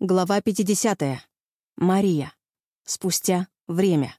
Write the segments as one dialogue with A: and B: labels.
A: Глава 50. Мария. Спустя время.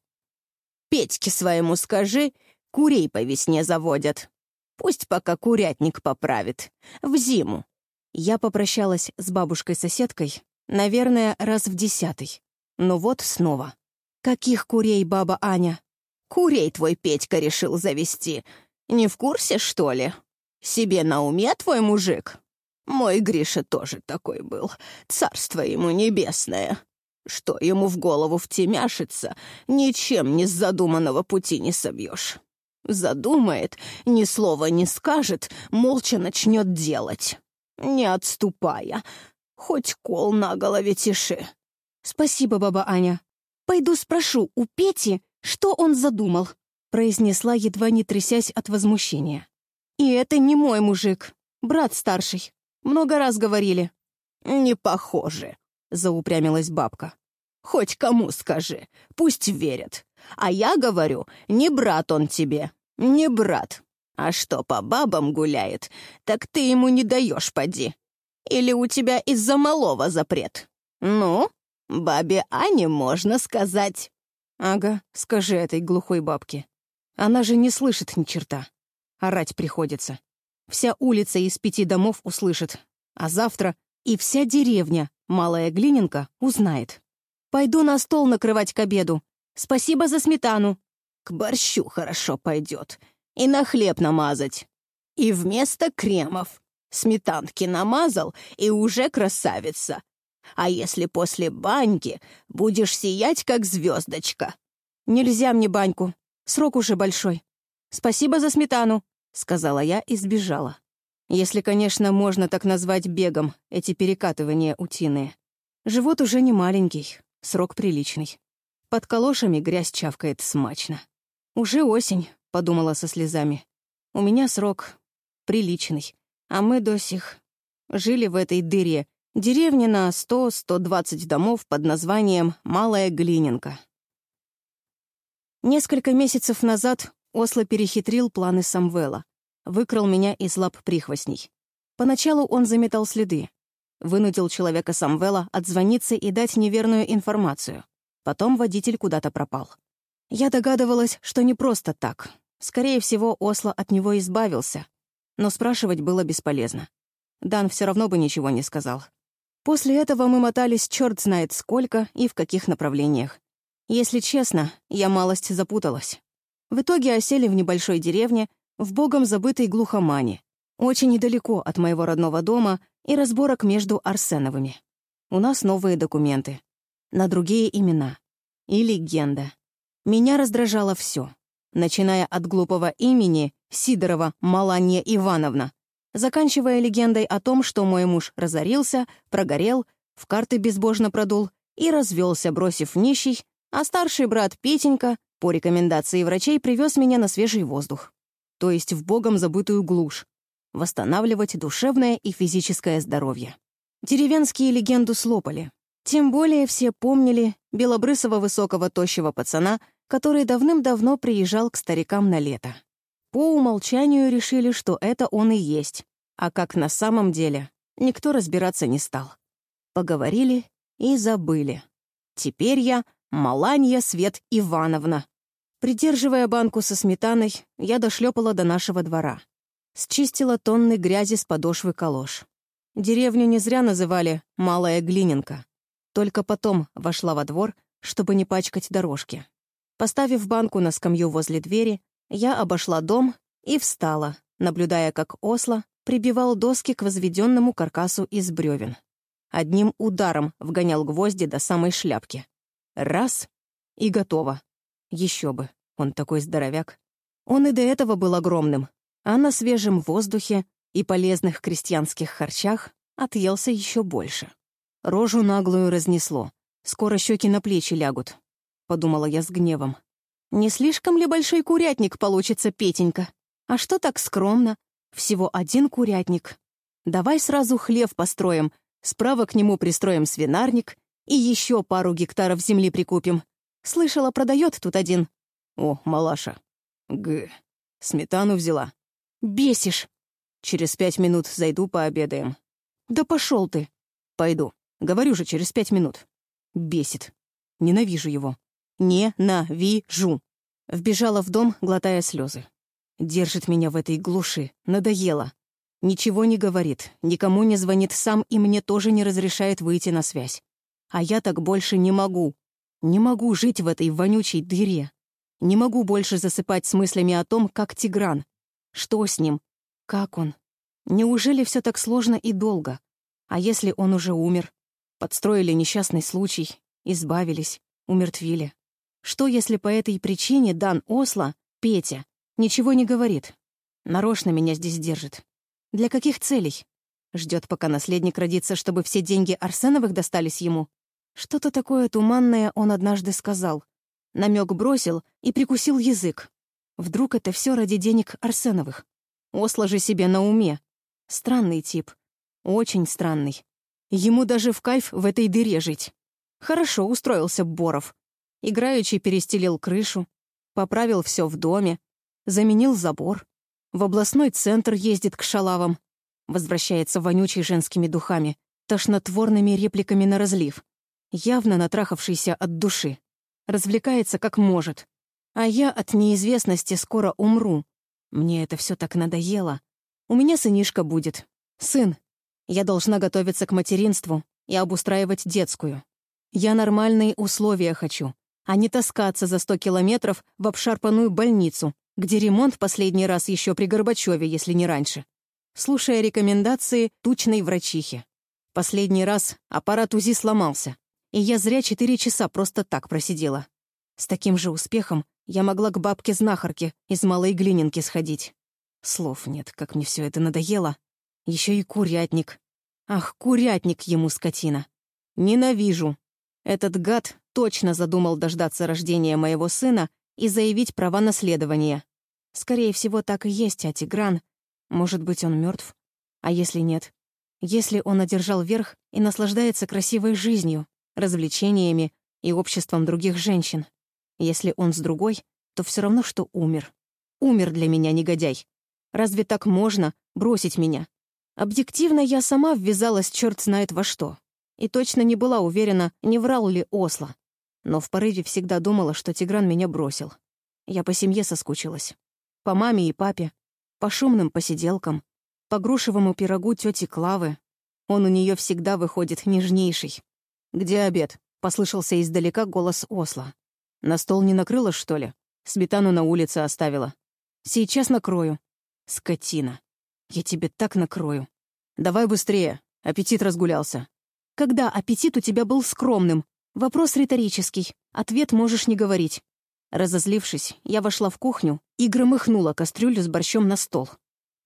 B: «Петьке своему скажи, курей по весне заводят. Пусть пока курятник поправит. В зиму».
A: Я попрощалась с бабушкой-соседкой, наверное, раз в десятый. Но вот снова. «Каких курей, баба Аня?»
B: «Курей твой Петька решил завести. Не в курсе, что ли? Себе на уме твой мужик?» Мой Гриша тоже такой был. Царство ему небесное. Что ему в голову втемяшится, ничем не с задуманного пути не собьешь. Задумает, ни слова не скажет, молча начнет делать. Не отступая. Хоть кол на голове тиши.
A: «Спасибо, баба Аня. Пойду спрошу у Пети, что он задумал», произнесла, едва не трясясь от возмущения. «И это не мой мужик, брат старший. Много раз говорили».
B: «Не похоже», — заупрямилась бабка. «Хоть кому скажи, пусть верят. А я говорю, не брат он тебе, не брат. А что по бабам гуляет, так ты ему не даешь, поди. Или у тебя из-за малого запрет? Ну, бабе Ане можно сказать».
A: «Ага, скажи этой глухой бабке. Она же не слышит ни черта. Орать приходится. Вся улица из пяти домов услышит, а завтра и вся деревня, Малая Глиненко, узнает. Пойду на стол накрывать к обеду. Спасибо за сметану.
B: К борщу хорошо пойдет. И на хлеб намазать. И вместо кремов. Сметанки намазал, и уже красавица. А если после баньки будешь сиять, как звездочка?
A: Нельзя мне баньку. Срок уже большой. Спасибо за сметану. — сказала я и сбежала. Если, конечно, можно так назвать бегом эти перекатывания утиные. Живот уже не маленький, срок приличный. Под калошами грязь чавкает смачно. «Уже осень», — подумала со слезами. «У меня срок приличный, а мы до сих жили в этой дыре, деревне на 100-120 домов под названием Малая Глиненка». Несколько месяцев назад Осло перехитрил планы Самвела. Выкрал меня из лап прихвостней. Поначалу он заметал следы. Вынудил человека Самвела отзвониться и дать неверную информацию. Потом водитель куда-то пропал. Я догадывалась, что не просто так. Скорее всего, Осло от него избавился. Но спрашивать было бесполезно. Дан все равно бы ничего не сказал. После этого мы мотались черт знает сколько и в каких направлениях. Если честно, я малость запуталась. В итоге осели в небольшой деревне, в богом забытой глухомане, очень недалеко от моего родного дома и разборок между Арсеновыми. У нас новые документы. На другие имена. И легенда. Меня раздражало все, начиная от глупого имени Сидорова Маланья Ивановна, заканчивая легендой о том, что мой муж разорился, прогорел, в карты безбожно продул и развелся, бросив нищий, а старший брат Петенька по рекомендации врачей привез меня на свежий воздух, то есть в богом забытую глушь, восстанавливать душевное и физическое здоровье. Деревенские легенду слопали. Тем более все помнили белобрысого высокого тощего пацана, который давным-давно приезжал к старикам на лето. По умолчанию решили, что это он и есть, а как на самом деле, никто разбираться не стал. Поговорили и забыли. Теперь я Маланья Свет Ивановна. Придерживая банку со сметаной, я дошлепала до нашего двора. Счистила тонны грязи с подошвы калош. Деревню не зря называли «Малая Глиненка». Только потом вошла во двор, чтобы не пачкать дорожки. Поставив банку на скамью возле двери, я обошла дом и встала, наблюдая, как осло прибивал доски к возведенному каркасу из бревен. Одним ударом вгонял гвозди до самой шляпки. Раз — и готово. Еще бы, он такой здоровяк. Он и до этого был огромным, а на свежем воздухе и полезных крестьянских харчах отъелся еще больше. Рожу наглую разнесло. Скоро щеки на плечи лягут. Подумала я с гневом. Не слишком ли большой курятник получится, Петенька? А что так скромно? Всего один курятник. Давай сразу хлев построим, справа к нему пристроим свинарник и еще пару гектаров земли прикупим. Слышала, продает тут один. О, малаша. Г. Сметану взяла. Бесишь. Через пять минут зайду пообедаем. Да пошел ты. Пойду. Говорю же, через пять минут. Бесит. Ненавижу его. Не-на-ви-жу. Вбежала в дом, глотая слезы. Держит меня в этой глуши. Надоело. Ничего не говорит, никому не звонит сам и мне тоже не разрешает выйти на связь. А я так больше не могу. Не могу жить в этой вонючей дыре. Не могу больше засыпать с мыслями о том, как Тигран. Что с ним? Как он? Неужели все так сложно и долго? А если он уже умер? Подстроили несчастный случай, избавились, умертвили. Что, если по этой причине Дан Осло, Петя, ничего не говорит? Нарочно меня здесь держит. Для каких целей? Ждет, пока наследник родится, чтобы все деньги Арсеновых достались ему? Что-то такое туманное он однажды сказал. Намек бросил и прикусил язык. Вдруг это все ради денег Арсеновых? Осло же себе на уме. Странный тип. Очень странный. Ему даже в кайф в этой дыре жить. Хорошо устроился Боров. Играючи перестелил крышу, поправил все в доме, заменил забор. В областной центр ездит к шалавам. Возвращается вонючий женскими духами, тошнотворными репликами на разлив. Явно натрахавшийся от души развлекается как может. А я от неизвестности скоро умру. Мне это все так надоело. У меня сынишка будет. Сын. Я должна готовиться к материнству и обустраивать детскую. Я нормальные условия хочу, а не таскаться за сто километров в обшарпанную больницу, где ремонт последний раз еще при Горбачеве, если не раньше. Слушая рекомендации тучной врачихи. Последний раз аппарат УЗИ сломался, и я зря четыре часа просто так просидела. С таким же успехом я могла к бабке-знахарке из малой глининки сходить. Слов нет, как мне все это надоело. Еще и курятник. Ах, курятник ему, скотина. Ненавижу. Этот гад точно задумал дождаться рождения моего сына и заявить права наследования. Скорее всего, так и есть, а Тигран... Может быть, он мертв? А если нет? Если он одержал верх и наслаждается красивой жизнью, развлечениями и обществом других женщин. Если он с другой, то все равно, что умер. Умер для меня негодяй. Разве так можно бросить меня? Объективно я сама ввязалась черт знает во что. И точно не была уверена, не врал ли Осло. Но в порыве всегда думала, что Тигран меня бросил. Я по семье соскучилась. По маме и папе, по шумным посиделкам, по грушевому пирогу тети Клавы. Он у нее всегда выходит нежнейший. «Где обед?» — послышался издалека голос Осла. «На стол не накрыла, что ли? Сметану на улице оставила. Сейчас накрою. Скотина. Я тебе так накрою. Давай быстрее. Аппетит разгулялся». «Когда аппетит у тебя был скромным? Вопрос риторический. Ответ можешь не говорить». Разозлившись, я вошла в кухню и громыхнула кастрюлю с борщом на стол.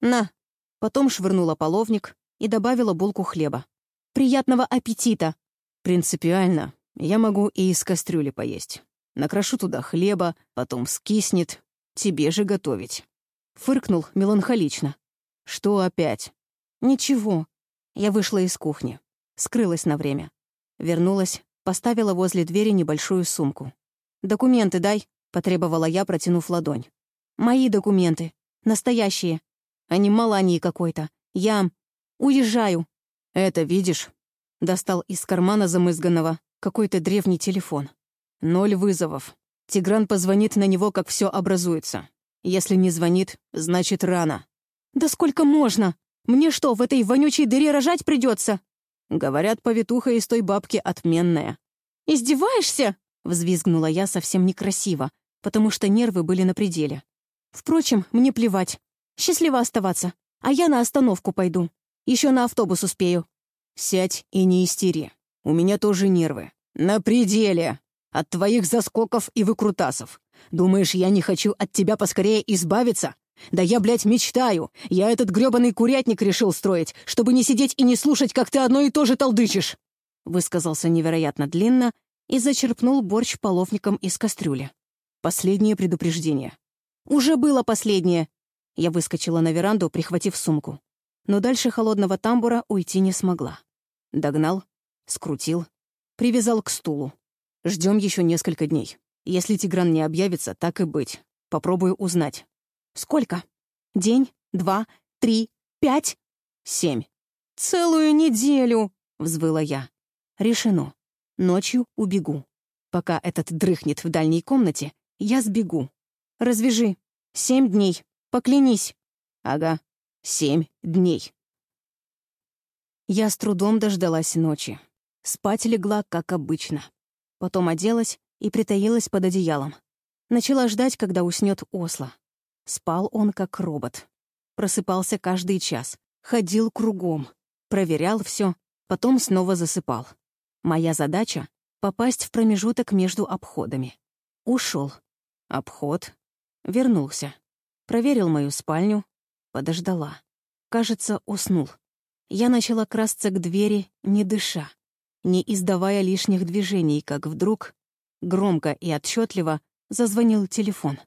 A: «На!» Потом швырнула половник и добавила булку хлеба. «Приятного аппетита!» «Принципиально. Я могу и из кастрюли поесть. Накрошу туда хлеба, потом скиснет. Тебе же готовить». Фыркнул меланхолично. «Что опять?» «Ничего». Я вышла из кухни. Скрылась на время. Вернулась, поставила возле двери небольшую сумку. «Документы дай», — потребовала я, протянув ладонь. «Мои документы. Настоящие. А не малании какой-то. Я... уезжаю». «Это видишь?» Достал из кармана замызганного какой-то древний телефон. Ноль вызовов. Тигран позвонит на него, как все образуется. Если не звонит, значит рано. «Да сколько можно? Мне что, в этой вонючей дыре рожать придется? Говорят, повитуха из той бабки отменная. «Издеваешься?» — взвизгнула я совсем некрасиво, потому что нервы были на пределе. «Впрочем, мне плевать. Счастливо оставаться. А я на остановку пойду. Еще на автобус успею». «Сядь и не истери. У меня тоже нервы. На пределе. От твоих заскоков и выкрутасов. Думаешь, я не хочу от тебя поскорее избавиться? Да я, блядь, мечтаю. Я этот грёбаный курятник решил строить, чтобы не сидеть и не слушать, как ты одно и то же толдычишь!» Высказался невероятно длинно и зачерпнул борщ половником из кастрюли. Последнее предупреждение. «Уже было последнее!» Я выскочила на веранду, прихватив сумку. Но дальше холодного тамбура уйти не смогла. Догнал, скрутил, привязал к стулу. Ждем еще несколько дней. Если Тигран не объявится, так и быть. Попробую узнать. Сколько? День? Два? Три? Пять? Семь. «Целую неделю!» — взвыла я. Решено. Ночью убегу. Пока этот дрыхнет в дальней комнате, я сбегу. Развяжи. Семь дней. Поклянись. Ага, семь дней. Я с трудом дождалась ночи. Спать легла, как обычно. Потом оделась и притаилась под одеялом. Начала ждать, когда уснет Осло. Спал он как робот. Просыпался каждый час, ходил кругом, проверял все, потом снова засыпал. Моя задача — попасть в промежуток между обходами. Ушел. Обход. Вернулся. Проверил мою спальню. Подождала. Кажется, уснул. Я начала красться к двери, не дыша, не издавая лишних движений, как вдруг, громко и отчетливо, зазвонил телефон.